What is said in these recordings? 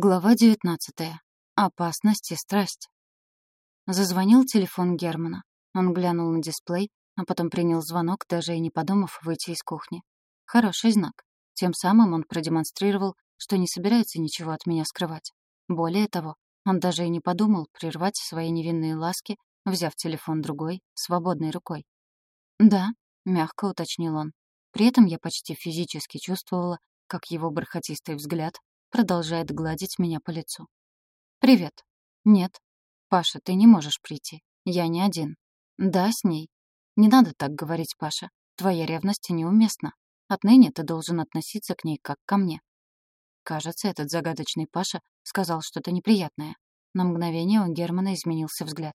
Глава 19. Опасность и страсть. Зазвонил телефон Германа. Он глянул на дисплей, а потом принял звонок, даже и не подумав выйти из кухни. Хороший знак. Тем самым он продемонстрировал, что не собирается ничего от меня скрывать. Более того, он даже и не подумал прервать свои невинные ласки, взяв телефон другой, свободной рукой. «Да», — мягко уточнил он. При этом я почти физически чувствовала, как его бархатистый взгляд продолжает гладить меня по лицу. «Привет». «Нет». «Паша, ты не можешь прийти. Я не один». «Да, с ней». «Не надо так говорить, Паша. Твоя ревность неуместна. Отныне ты должен относиться к ней как ко мне». Кажется, этот загадочный Паша сказал что-то неприятное. На мгновение у Германа изменился взгляд.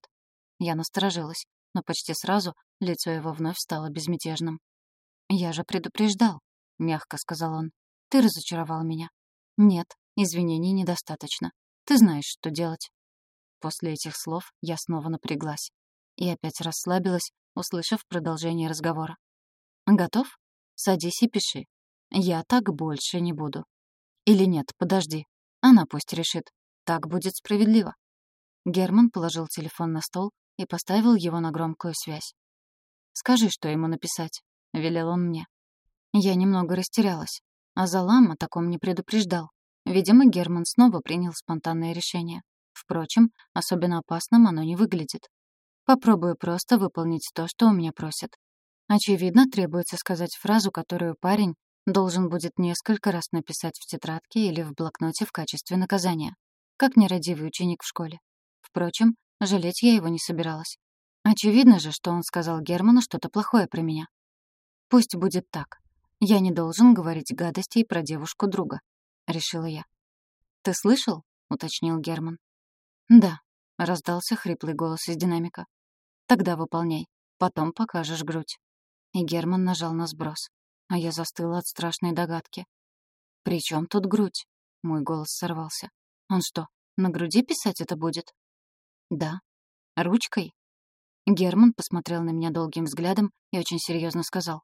Я насторожилась, но почти сразу лицо его вновь стало безмятежным. «Я же предупреждал», — мягко сказал он. «Ты разочаровал меня. «Нет, извинений недостаточно. Ты знаешь, что делать». После этих слов я снова напряглась. И опять расслабилась, услышав продолжение разговора. «Готов? Садись и пиши. Я так больше не буду». «Или нет, подожди. Она пусть решит. Так будет справедливо». Герман положил телефон на стол и поставил его на громкую связь. «Скажи, что ему написать», — велел он мне. Я немного растерялась. А Залам о таком не предупреждал. Видимо, Герман снова принял спонтанное решение. Впрочем, особенно опасным оно не выглядит. Попробую просто выполнить то, что у меня просят. Очевидно, требуется сказать фразу, которую парень должен будет несколько раз написать в тетрадке или в блокноте в качестве наказания. Как нерадивый ученик в школе. Впрочем, жалеть я его не собиралась. Очевидно же, что он сказал Герману что-то плохое про меня. Пусть будет так. «Я не должен говорить гадостей про девушку друга», — решила я. «Ты слышал?» — уточнил Герман. «Да», — раздался хриплый голос из динамика. «Тогда выполняй. Потом покажешь грудь». И Герман нажал на сброс. А я застыла от страшной догадки. «При чем тут грудь?» — мой голос сорвался. «Он что, на груди писать это будет?» «Да». «Ручкой?» Герман посмотрел на меня долгим взглядом и очень серьезно сказал.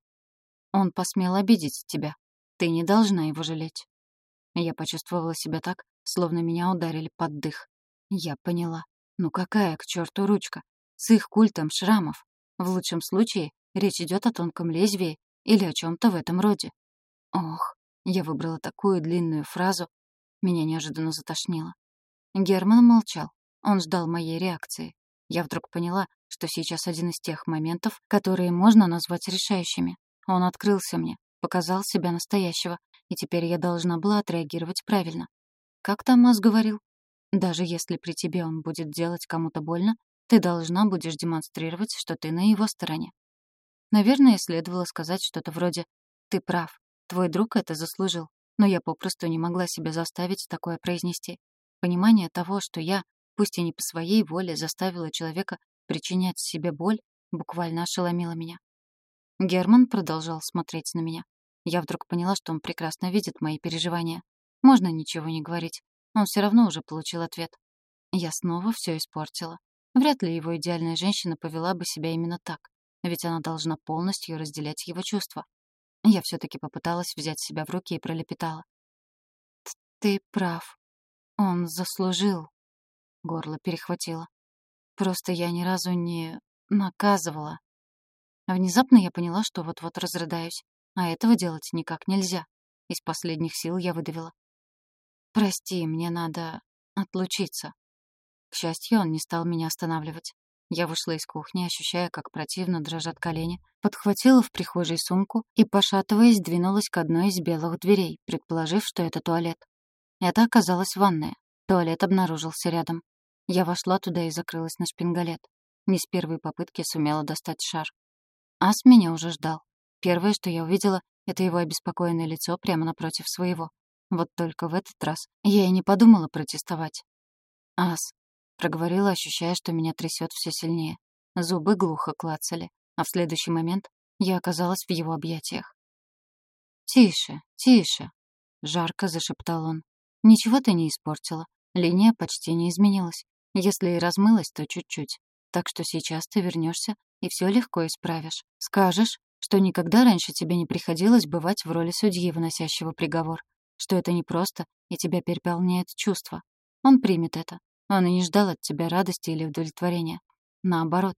Он посмел обидеть тебя. Ты не должна его жалеть. Я почувствовала себя так, словно меня ударили под дых. Я поняла. Ну какая к черту ручка? С их культом шрамов. В лучшем случае речь идет о тонком лезвии или о чем-то в этом роде. Ох, я выбрала такую длинную фразу. Меня неожиданно затошнило. Герман молчал. Он ждал моей реакции. Я вдруг поняла, что сейчас один из тех моментов, которые можно назвать решающими. Он открылся мне, показал себя настоящего, и теперь я должна была отреагировать правильно. Как там Мас говорил? Даже если при тебе он будет делать кому-то больно, ты должна будешь демонстрировать, что ты на его стороне. Наверное, следовало сказать что-то вроде «Ты прав, твой друг это заслужил», но я попросту не могла себя заставить такое произнести. Понимание того, что я, пусть и не по своей воле, заставила человека причинять себе боль, буквально ошеломило меня. Герман продолжал смотреть на меня. Я вдруг поняла, что он прекрасно видит мои переживания. Можно ничего не говорить. Он все равно уже получил ответ. Я снова все испортила. Вряд ли его идеальная женщина повела бы себя именно так, ведь она должна полностью разделять его чувства. Я все таки попыталась взять себя в руки и пролепетала. «Ты прав. Он заслужил». Горло перехватило. Просто я ни разу не наказывала. Внезапно я поняла, что вот-вот разрыдаюсь, а этого делать никак нельзя. Из последних сил я выдавила. «Прости, мне надо отлучиться». К счастью, он не стал меня останавливать. Я вышла из кухни, ощущая, как противно дрожат колени, подхватила в прихожей сумку и, пошатываясь, двинулась к одной из белых дверей, предположив, что это туалет. Это оказалась ванная. Туалет обнаружился рядом. Я вошла туда и закрылась на шпингалет. Не с первой попытки сумела достать шар. Ас меня уже ждал. Первое, что я увидела, это его обеспокоенное лицо прямо напротив своего. Вот только в этот раз я и не подумала протестовать. «Ас», — проговорила, ощущая, что меня трясет все сильнее. Зубы глухо клацали, а в следующий момент я оказалась в его объятиях. «Тише, тише», — жарко зашептал он. «Ничего ты не испортила. Линия почти не изменилась. Если и размылась, то чуть-чуть. Так что сейчас ты вернешься и все легко исправишь. Скажешь, что никогда раньше тебе не приходилось бывать в роли судьи, выносящего приговор. что это непросто, и тебя переполняет чувство. Он примет это. Он и не ждал от тебя радости или удовлетворения. Наоборот.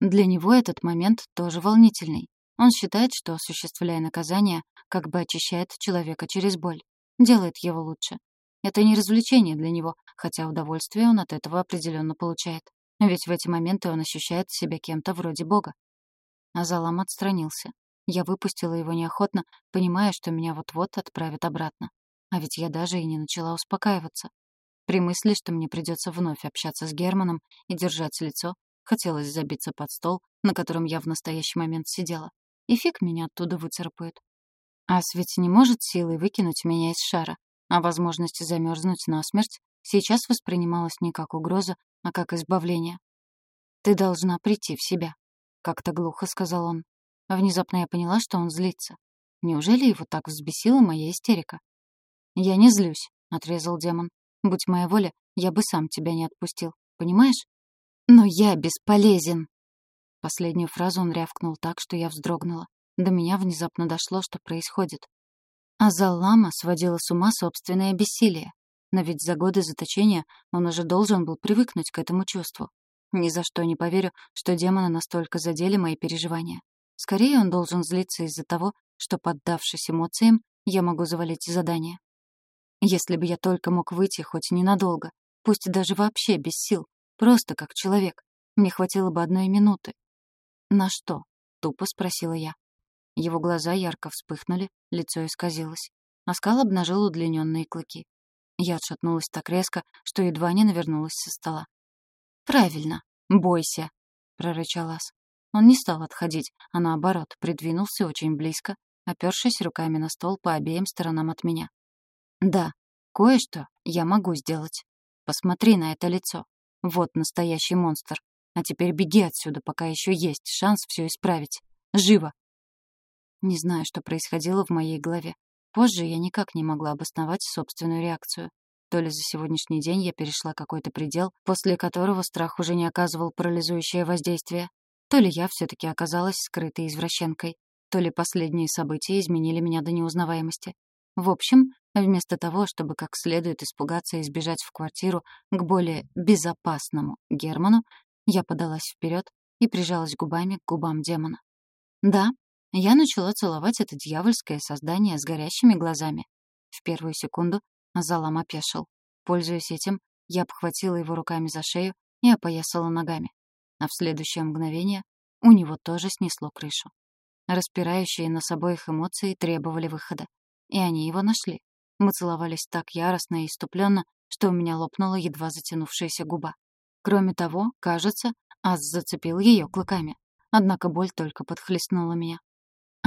Для него этот момент тоже волнительный. Он считает, что, осуществляя наказание, как бы очищает человека через боль. Делает его лучше. Это не развлечение для него, хотя удовольствие он от этого определенно получает. Ведь в эти моменты он ощущает себя кем-то вроде Бога. Азалам отстранился. Я выпустила его неохотно, понимая, что меня вот-вот отправят обратно. А ведь я даже и не начала успокаиваться. При мысли, что мне придется вновь общаться с Германом и держать лицо, хотелось забиться под стол, на котором я в настоящий момент сидела. И фиг меня оттуда выцарапают. Ас ведь не может силой выкинуть меня из шара, а возможность замерзнуть насмерть сейчас воспринималась не как угроза, а как избавление. «Ты должна прийти в себя», — как-то глухо сказал он. Внезапно я поняла, что он злится. Неужели его так взбесила моя истерика? «Я не злюсь», — отрезал демон. «Будь моя воля, я бы сам тебя не отпустил. Понимаешь?» «Но я бесполезен!» Последнюю фразу он рявкнул так, что я вздрогнула. До меня внезапно дошло, что происходит. Азаллама сводила с ума собственное бессилие. Но ведь за годы заточения он уже должен был привыкнуть к этому чувству. Ни за что не поверю, что демона настолько задели мои переживания. Скорее он должен злиться из-за того, что, поддавшись эмоциям, я могу завалить задание. Если бы я только мог выйти хоть ненадолго, пусть даже вообще без сил, просто как человек, мне хватило бы одной минуты. «На что?» — тупо спросила я. Его глаза ярко вспыхнули, лицо исказилось. Оскал обнажил удлиненные клыки. Я отшатнулась так резко, что едва не навернулась со стола. «Правильно, бойся», — прорычал Ас. Он не стал отходить, а наоборот, придвинулся очень близко, опёршись руками на стол по обеим сторонам от меня. «Да, кое-что я могу сделать. Посмотри на это лицо. Вот настоящий монстр. А теперь беги отсюда, пока еще есть шанс все исправить. Живо!» Не знаю, что происходило в моей голове. Позже я никак не могла обосновать собственную реакцию. То ли за сегодняшний день я перешла какой-то предел, после которого страх уже не оказывал парализующее воздействие, то ли я все-таки оказалась скрытой извращенкой, то ли последние события изменили меня до неузнаваемости. В общем, вместо того, чтобы как следует испугаться и сбежать в квартиру к более безопасному Герману, я подалась вперед и прижалась губами к губам демона. Да, я начала целовать это дьявольское создание с горящими глазами. В первую секунду Залам опешил. Пользуясь этим, я обхватила его руками за шею и опоясала ногами а в следующее мгновение у него тоже снесло крышу. Распирающие нас обоих эмоции требовали выхода. И они его нашли. Мы целовались так яростно и иступленно, что у меня лопнула едва затянувшаяся губа. Кроме того, кажется, Ас зацепил ее клыками. Однако боль только подхлестнула меня.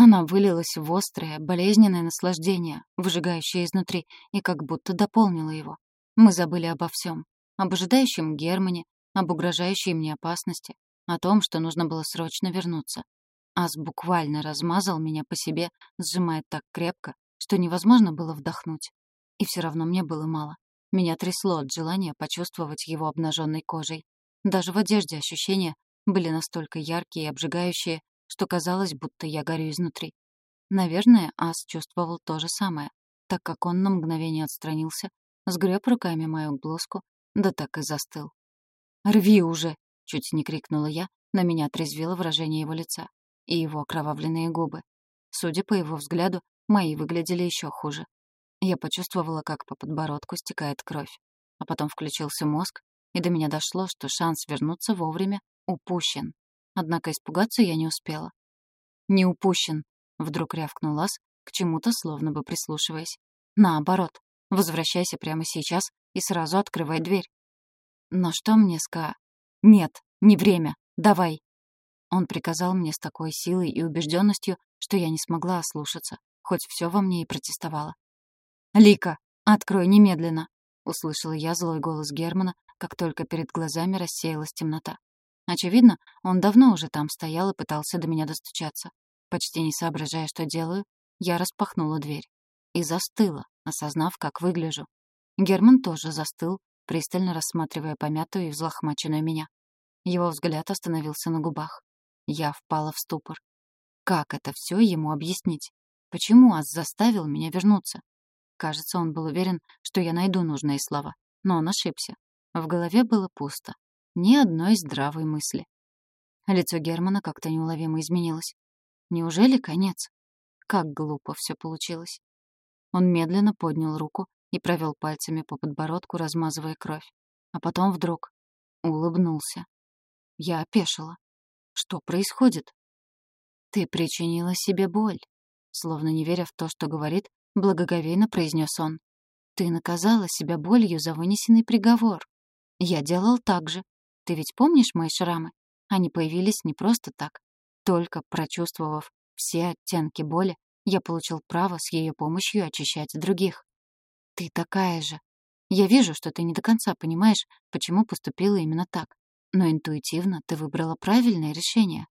Она вылилась в острое, болезненное наслаждение, выжигающее изнутри, и как будто дополнила его. Мы забыли обо всем. Об ожидающем Германе, об угрожающей мне опасности, о том, что нужно было срочно вернуться. Ас буквально размазал меня по себе, сжимая так крепко, что невозможно было вдохнуть. И все равно мне было мало. Меня трясло от желания почувствовать его обнаженной кожей. Даже в одежде ощущения были настолько яркие и обжигающие, что казалось, будто я горю изнутри. Наверное, Ас чувствовал то же самое, так как он на мгновение отстранился, сгреб руками мою блузку, да так и застыл. «Рви уже!» — чуть не крикнула я, но меня отрезвило выражение его лица и его окровавленные губы. Судя по его взгляду, мои выглядели еще хуже. Я почувствовала, как по подбородку стекает кровь. А потом включился мозг, и до меня дошло, что шанс вернуться вовремя упущен. Однако испугаться я не успела. «Не упущен», — вдруг рявкнул Лас, к чему-то словно бы прислушиваясь. «Наоборот, возвращайся прямо сейчас и сразу открывай дверь. Но что мне ска... Нет, не время, давай. Он приказал мне с такой силой и убежденностью, что я не смогла ослушаться, хоть все во мне и протестовало. «Лика, открой немедленно!» — услышала я злой голос Германа, как только перед глазами рассеялась темнота. Очевидно, он давно уже там стоял и пытался до меня достучаться. Почти не соображая, что делаю, я распахнула дверь. И застыла, осознав, как выгляжу. Герман тоже застыл, пристально рассматривая помятую и взлохмаченную меня. Его взгляд остановился на губах. Я впала в ступор. Как это все ему объяснить? Почему Ас заставил меня вернуться? Кажется, он был уверен, что я найду нужные слова. Но он ошибся. В голове было пусто. Ни одной здравой мысли. Лицо Германа как-то неуловимо изменилось. Неужели конец? Как глупо все получилось. Он медленно поднял руку и провел пальцами по подбородку, размазывая кровь. А потом вдруг улыбнулся. Я опешила. Что происходит? Ты причинила себе боль. Словно не веря в то, что говорит, благоговейно произнес он. Ты наказала себя болью за вынесенный приговор. Я делал так же. Ты ведь помнишь мои шрамы? Они появились не просто так. Только прочувствовав все оттенки боли, я получил право с ее помощью очищать других. Ты такая же. Я вижу, что ты не до конца понимаешь, почему поступила именно так. Но интуитивно ты выбрала правильное решение.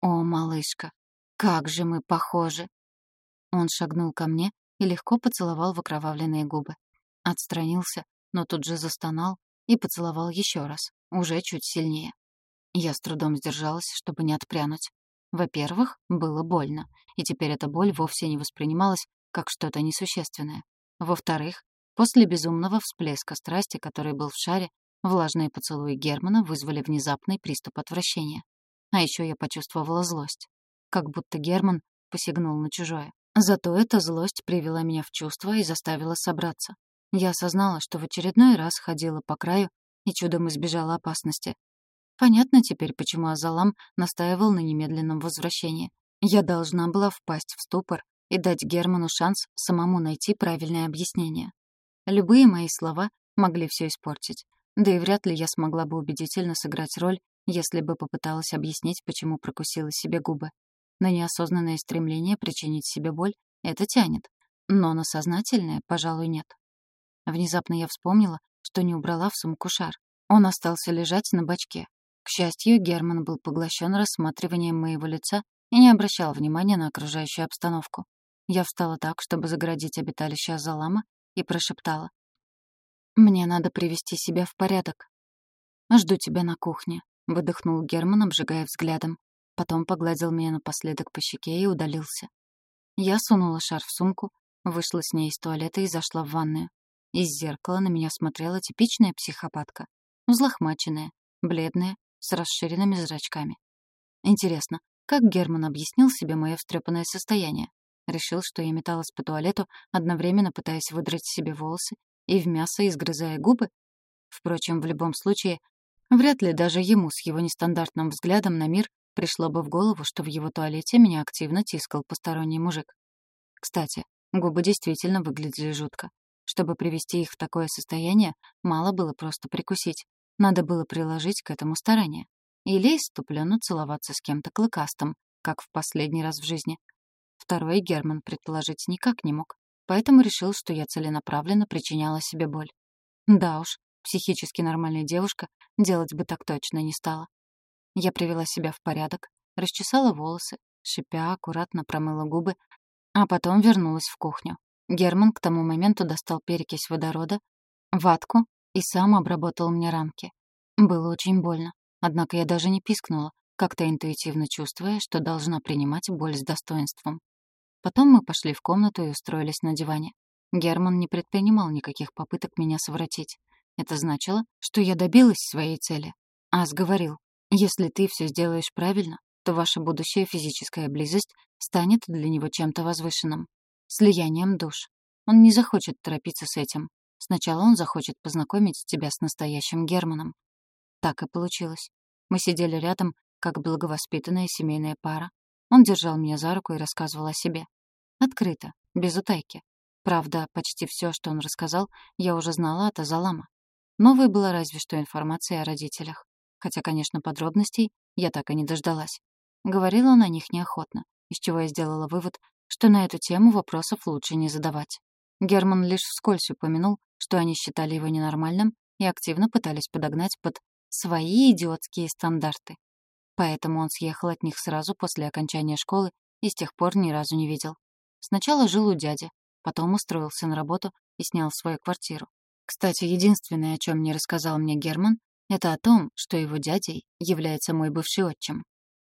О, малышка, как же мы похожи. Он шагнул ко мне и легко поцеловал в окровавленные губы. Отстранился, но тут же застонал и поцеловал еще раз, уже чуть сильнее. Я с трудом сдержалась, чтобы не отпрянуть. Во-первых, было больно, и теперь эта боль вовсе не воспринималась как что-то несущественное. Во-вторых, после безумного всплеска страсти, который был в шаре, влажные поцелуи Германа вызвали внезапный приступ отвращения. А еще я почувствовала злость. Как будто Герман посягнул на чужое. Зато эта злость привела меня в чувство и заставила собраться. Я осознала, что в очередной раз ходила по краю и чудом избежала опасности. Понятно теперь, почему Азалам настаивал на немедленном возвращении. Я должна была впасть в ступор и дать Герману шанс самому найти правильное объяснение. Любые мои слова могли все испортить. Да и вряд ли я смогла бы убедительно сыграть роль, если бы попыталась объяснить, почему прокусила себе губы. На неосознанное стремление причинить себе боль это тянет, но на сознательное, пожалуй, нет. Внезапно я вспомнила, что не убрала в сумку шар. Он остался лежать на бачке. К счастью, Герман был поглощен рассматриванием моего лица и не обращал внимания на окружающую обстановку. Я встала так, чтобы заградить обиталище Азалама, и прошептала. «Мне надо привести себя в порядок». «Жду тебя на кухне», — выдохнул Герман, обжигая взглядом. Потом погладил меня напоследок по щеке и удалился. Я сунула шар в сумку, вышла с ней из туалета и зашла в ванную. Из зеркала на меня смотрела типичная психопатка. Взлохмаченная, бледная, с расширенными зрачками. Интересно, как Герман объяснил себе мое встрепанное состояние? Решил, что я металась по туалету, одновременно пытаясь выдрать себе волосы и в мясо изгрызая губы? Впрочем, в любом случае, вряд ли даже ему с его нестандартным взглядом на мир пришло бы в голову, что в его туалете меня активно тискал посторонний мужик. Кстати, губы действительно выглядели жутко. Чтобы привести их в такое состояние, мало было просто прикусить. Надо было приложить к этому старание. Или иступленно целоваться с кем-то клыкастым, как в последний раз в жизни. Второй Герман предположить никак не мог, поэтому решил, что я целенаправленно причиняла себе боль. Да уж, психически нормальная девушка делать бы так точно не стала. Я привела себя в порядок, расчесала волосы, шипя, аккуратно промыла губы, а потом вернулась в кухню. Герман к тому моменту достал перекись водорода, ватку и сам обработал мне ранки. Было очень больно, однако я даже не пискнула, как-то интуитивно чувствуя, что должна принимать боль с достоинством. Потом мы пошли в комнату и устроились на диване. Герман не предпринимал никаких попыток меня совратить. Это значило, что я добилась своей цели. Ас говорил, если ты все сделаешь правильно, то ваша будущая физическая близость станет для него чем-то возвышенным. Слиянием душ. Он не захочет торопиться с этим. Сначала он захочет познакомить тебя с настоящим Германом. Так и получилось. Мы сидели рядом, как благовоспитанная семейная пара. Он держал меня за руку и рассказывал о себе. Открыто, без утайки. Правда, почти все, что он рассказал, я уже знала от Азалама. Новой была разве что информация о родителях хотя, конечно, подробностей я так и не дождалась. Говорил он о них неохотно, из чего я сделала вывод, что на эту тему вопросов лучше не задавать. Герман лишь вскользь упомянул, что они считали его ненормальным и активно пытались подогнать под свои идиотские стандарты. Поэтому он съехал от них сразу после окончания школы и с тех пор ни разу не видел. Сначала жил у дяди, потом устроился на работу и снял свою квартиру. Кстати, единственное, о чем не рассказал мне Герман, это о том, что его дядей является мой бывший отчим.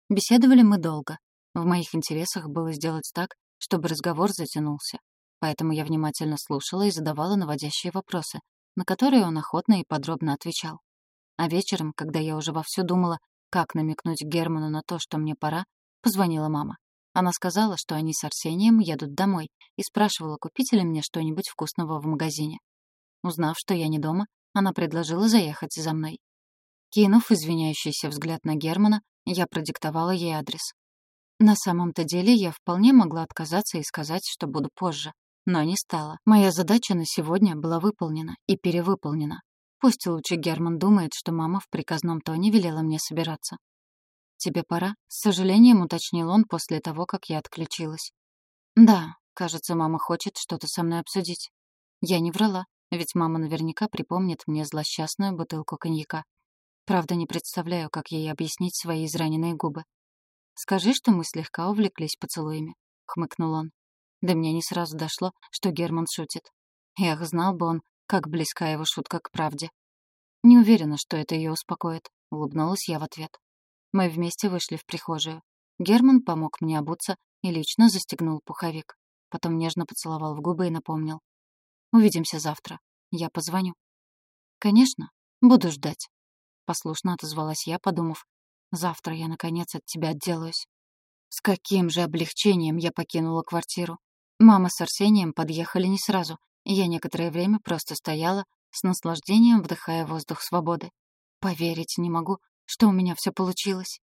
Беседовали мы долго. В моих интересах было сделать так, чтобы разговор затянулся. поэтому я внимательно слушала и задавала наводящие вопросы, на которые он охотно и подробно отвечал. А вечером, когда я уже вовсю думала, как намекнуть Герману на то, что мне пора, позвонила мама. Она сказала, что они с Арсением едут домой, и спрашивала, купить ли мне что-нибудь вкусного в магазине. Узнав, что я не дома, она предложила заехать за мной. Кинув извиняющийся взгляд на Германа, я продиктовала ей адрес. На самом-то деле я вполне могла отказаться и сказать, что буду позже. Но не стала. Моя задача на сегодня была выполнена и перевыполнена. Пусть лучше Герман думает, что мама в приказном тоне велела мне собираться. «Тебе пора?» — с сожалением уточнил он после того, как я отключилась. «Да, кажется, мама хочет что-то со мной обсудить». Я не врала, ведь мама наверняка припомнит мне злосчастную бутылку коньяка. Правда, не представляю, как ей объяснить свои израненные губы. «Скажи, что мы слегка увлеклись поцелуями», — хмыкнул он. До меня не сразу дошло, что Герман шутит. Эх, знал бы он, как близка его шутка к правде. Не уверена, что это ее успокоит, улыбнулась я в ответ. Мы вместе вышли в прихожую. Герман помог мне обуться и лично застегнул пуховик. Потом нежно поцеловал в губы и напомнил. «Увидимся завтра. Я позвоню». «Конечно. Буду ждать». Послушно отозвалась я, подумав, Завтра я, наконец, от тебя отделаюсь. С каким же облегчением я покинула квартиру. Мама с Арсением подъехали не сразу, и я некоторое время просто стояла, с наслаждением вдыхая воздух свободы. Поверить не могу, что у меня все получилось.